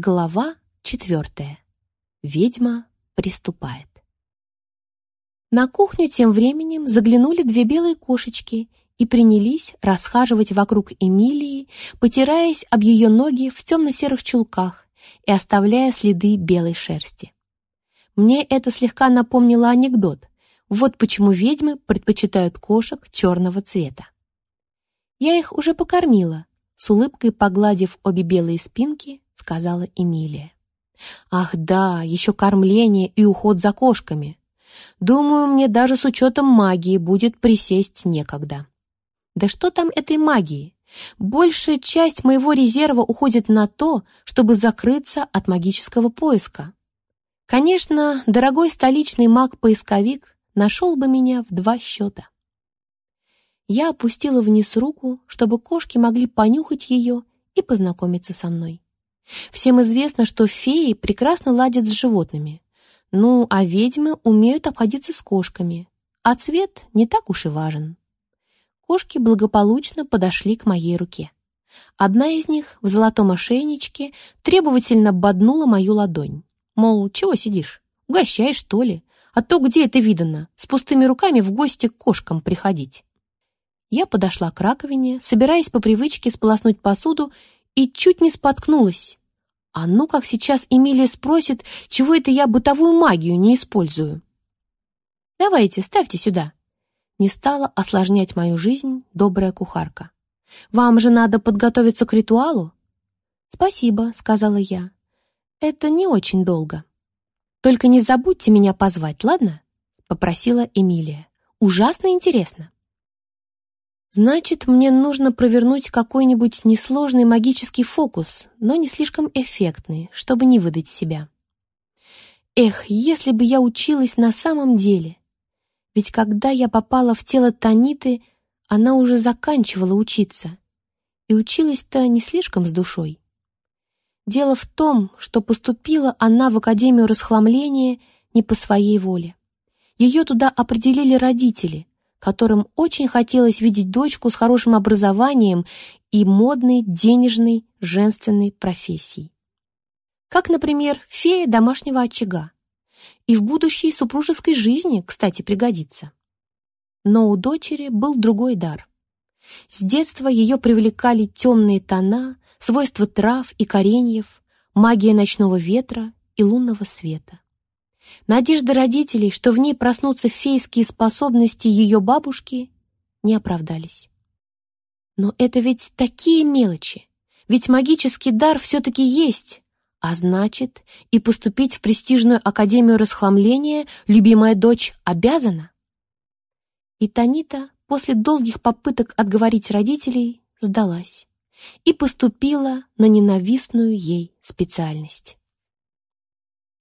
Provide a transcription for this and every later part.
Глава четвертая. Ведьма приступает. На кухню тем временем заглянули две белые кошечки и принялись расхаживать вокруг Эмилии, потираясь об ее ноги в темно-серых чулках и оставляя следы белой шерсти. Мне это слегка напомнило анекдот. Вот почему ведьмы предпочитают кошек черного цвета. Я их уже покормила, с улыбкой погладив обе белые спинки, сказала Эмилия. Ах да, еще кормление и уход за кошками. Думаю, мне даже с учетом магии будет присесть некогда. Да что там этой магии? Большая часть моего резерва уходит на то, чтобы закрыться от магического поиска. Конечно, дорогой столичный маг-поисковик нашел бы меня в два счета. Я опустила вниз руку, чтобы кошки могли понюхать ее и познакомиться со мной. Всем известно, что феи прекрасно ладят с животными. Ну, а ведьмы умеют обходиться с кошками, а цвет не так уж и важен. Кошки благополучно подошли к моей руке. Одна из них в золотом ошейничке требовательно боднула мою ладонь. Мол, чего сидишь? Угощай, что ли? А то где это видано? С пустыми руками в гости к кошкам приходить. Я подошла к раковине, собираясь по привычке сполоснуть посуду, и чуть не споткнулась. А ну как сейчас Эмилия спросит, чего это я бытовую магию не использую. «Давайте, ставьте сюда». Не стала осложнять мою жизнь добрая кухарка. «Вам же надо подготовиться к ритуалу?» «Спасибо», — сказала я. «Это не очень долго». «Только не забудьте меня позвать, ладно?» — попросила Эмилия. «Ужасно интересно». Значит, мне нужно провернуть какой-нибудь несложный магический фокус, но не слишком эффектный, чтобы не выдать себя. Эх, если бы я училась на самом деле. Ведь когда я попала в тело Таниты, она уже заканчивала учиться. И училась-то не слишком с душой. Дело в том, что поступила она в Академию расхламления не по своей воле. Ее туда определили родители, которым очень хотелось видеть дочку с хорошим образованием и модной, денежной, женственной профессией. Как, например, фея домашнего очага. И в будущей супружеской жизни, кстати, пригодится. Но у дочери был другой дар. С детства ее привлекали темные тона, свойства трав и кореньев, магия ночного ветра и лунного света. Надежды родителей, что в ней проснутся фейские способности ее бабушки, не оправдались. Но это ведь такие мелочи. Ведь магический дар все-таки есть. А значит, и поступить в престижную академию расхламления любимая дочь обязана. И Танита после долгих попыток отговорить родителей сдалась и поступила на ненавистную ей специальность.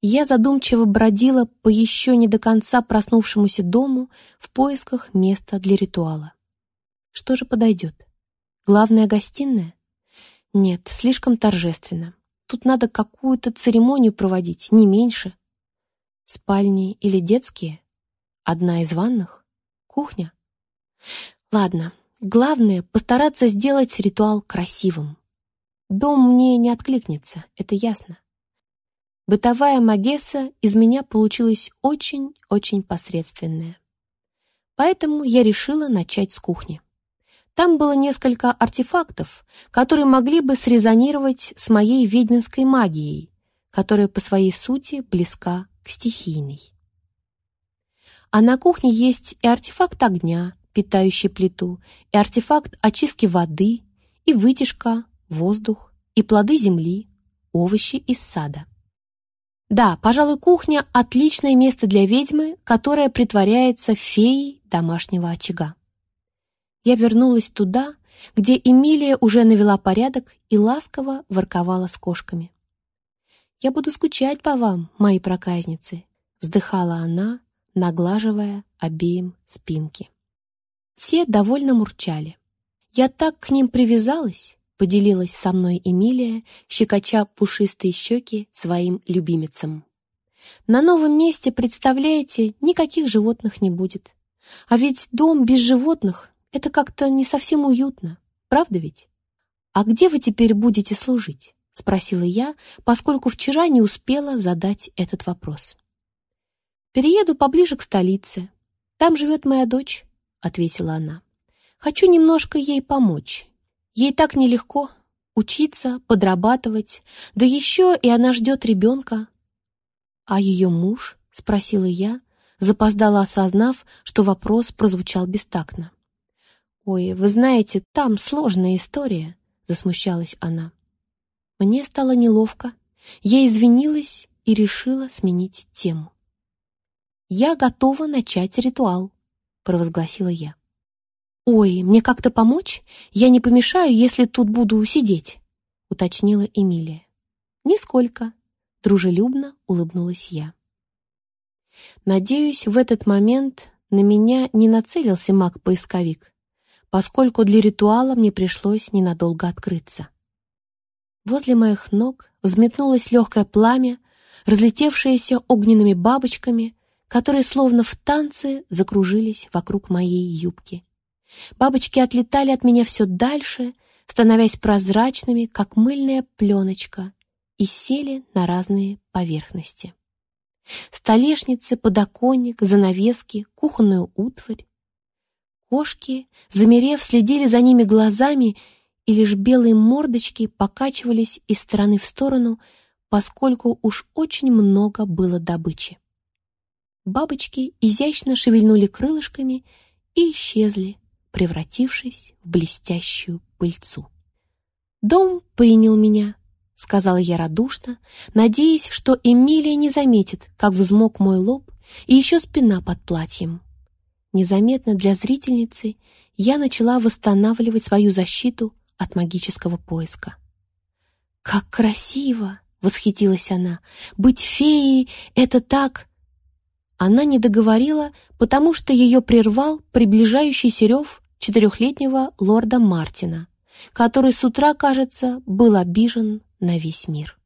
Я задумчиво бродила по еще не до конца проснувшемуся дому в поисках места для ритуала. Что же подойдет? Главная гостиная? Нет, слишком торжественно. Тут надо какую-то церемонию проводить, не меньше. Спальни или детские? Одна из ванных? Кухня? Ладно, главное — постараться сделать ритуал красивым. Дом мне не откликнется, это ясно. Бытовая магесса из меня получилась очень-очень посредственная. Поэтому я решила начать с кухни. Там было несколько артефактов, которые могли бы срезонировать с моей ведьминской магией, которая по своей сути близка к стихийной. А на кухне есть и артефакт огня, питающий плиту, и артефакт очистки воды, и вытяжка, воздух, и плоды земли, овощи из сада. Да, пожалуй, кухня — отличное место для ведьмы, которая притворяется феей домашнего очага. Я вернулась туда, где Эмилия уже навела порядок и ласково ворковала с кошками. «Я буду скучать по вам, мои проказницы», — вздыхала она, наглаживая обеим спинки. Те довольно мурчали. Я так к ним привязалась, поделилась со мной Эмилия, щекоча пушистые щеки своим любимицам. На новом месте, представляете, никаких животных не будет. А ведь дом без животных — это как-то не совсем уютно, правда ведь? «А где вы теперь будете служить?» — спросила я, поскольку вчера не успела задать этот вопрос. «Перееду поближе к столице. Там живет моя дочь», — ответила она. «Хочу немножко ей помочь. Ей так нелегко учиться, подрабатывать, да еще и она ждет ребенка». «А ее муж?» — спросила я, запоздала осознав, что вопрос прозвучал бестактно. «Ой, вы знаете, там сложная история», — засмущалась она. Мне стало неловко. Я извинилась и решила сменить тему. «Я готова начать ритуал», — провозгласила я. «Ой, мне как-то помочь? Я не помешаю, если тут буду сидеть», — уточнила Эмилия. «Нисколько», — дружелюбно улыбнулась я. Надеюсь, в этот момент на меня не нацелился маг-поисковик, поскольку для ритуала мне пришлось ненадолго открыться. Возле моих ног взметнулось легкое пламя, разлетевшееся огненными бабочками, которые словно в танце закружились вокруг моей юбки. Бабочки отлетали от меня все дальше, становясь прозрачными, как мыльная пленочка, и сели на разные поверхности. Столешницы, подоконник, занавески, кухонную утварь. Кошки, замерев, следили за ними глазами и лишь белые мордочки покачивались из стороны в сторону, поскольку уж очень много было добычи. Бабочки изящно шевельнули крылышками и исчезли, превратившись в блестящую пыльцу. Дом принял меня, — сказала я радушно, надеясь, что Эмилия не заметит, как взмок мой лоб и еще спина под платьем. Незаметно для зрительницы я начала восстанавливать свою защиту от магического поиска. «Как красиво!» — восхитилась она. «Быть феей — это так...» Она не договорила, потому что ее прервал приближающийся рев четырехлетнего лорда Мартина, который с утра, кажется, был обижен на весь мир.